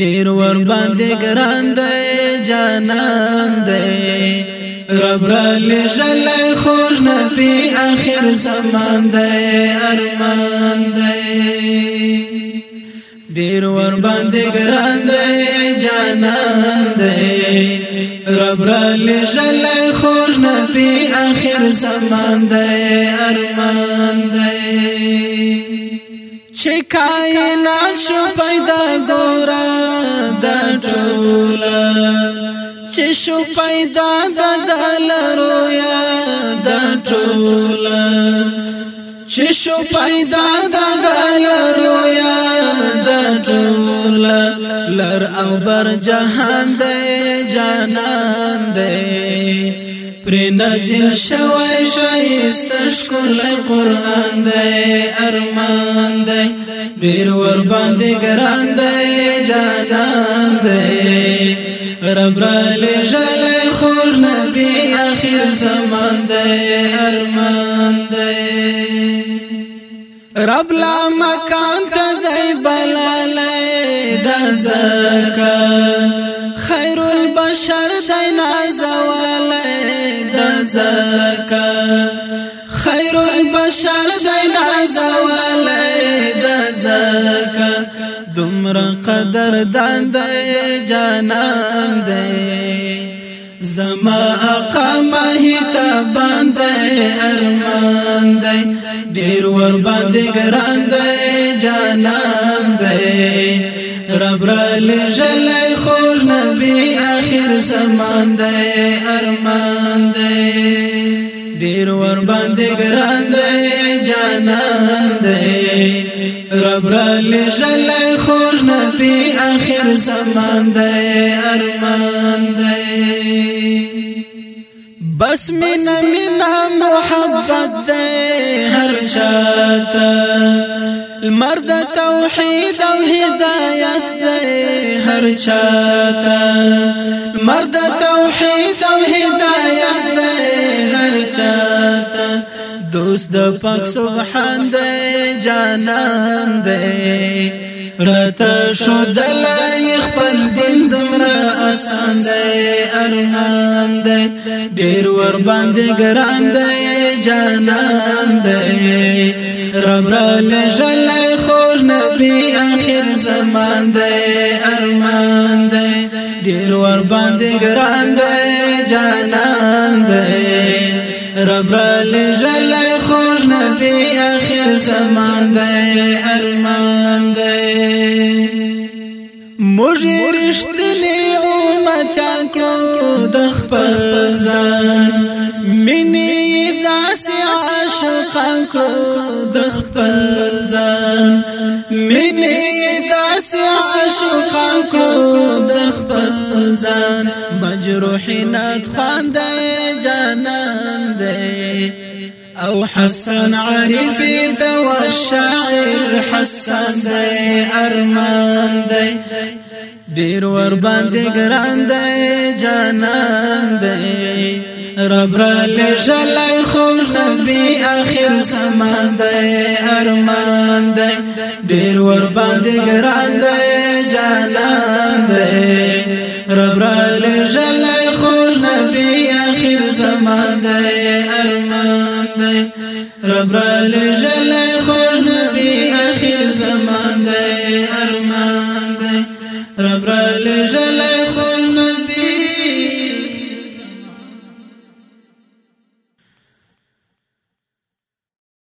ډیر ور باندې ګران دی جانان دی رب را لجل خوش نبی اخر زمان دی ارمان دی ډیر ور باندې ګران دی جانان دی رب را لجل خوش نبی اخر زمان دی چې کائنات شو پیدا ګورا د ټول چې شو پیدا د دلرو یا د ټول چې شو پیدا د دلرو یا د ټول لر او بر جهان دې جانان دې پر نازل شوی شایستش کل قرآن دی ارمان دی بیر ور باندې ګران دی جانان دی رب را لجل خوش نبی آخر زمان دی ارمان دی رب لا مکان تا دی بلالی دا زکا خیر البشر دی خیر البشر دین ازولی د زکا دمر قدر دان د جانان دی زما اقام هیتا باندې ارمان دی ډیر ور باندې ګران دی جانان دی رب را لجل خوش نبی اخر زمان دی ارمان دی دیر ور باندې ګران دی جانان دی رب را لجل خوش نبی اخر زمان دی ارمان دی بس مینا مینا محبت دی هر چاته المرد توحید او هدایت دی هر چاته مرد توحید او هدایت دی د پاک سبحان دې جانان دې رته شو دل خپل دین دمرا آسان دې ارمان دې ډېر ور باندې ګران دې جانان دې رب را لجل خوش نبی اخر زمان دې ارمان دې ډېر ور باندې ګران دې جانان دې رب لجل خوش نبي آخر زمان دي ارمان دي مجی أمتا امتان کلو دخ پزان منی داسي عاشقان کلو دخ پزان منی داسی عاشقان کلو دخ مجروحي ندخان دي جانان او حسن عارف ذو الشاعر حسن دي ارمان دي دير وربان دي قران دي جانان دي رب رالي لجلای خو نبي اخر زمان دي ارمان دي دير وربان دي قران دي جانان دي رب رالي ربرال جلی خوش نبی آخر زمان دی ارمان دی ربرال جلی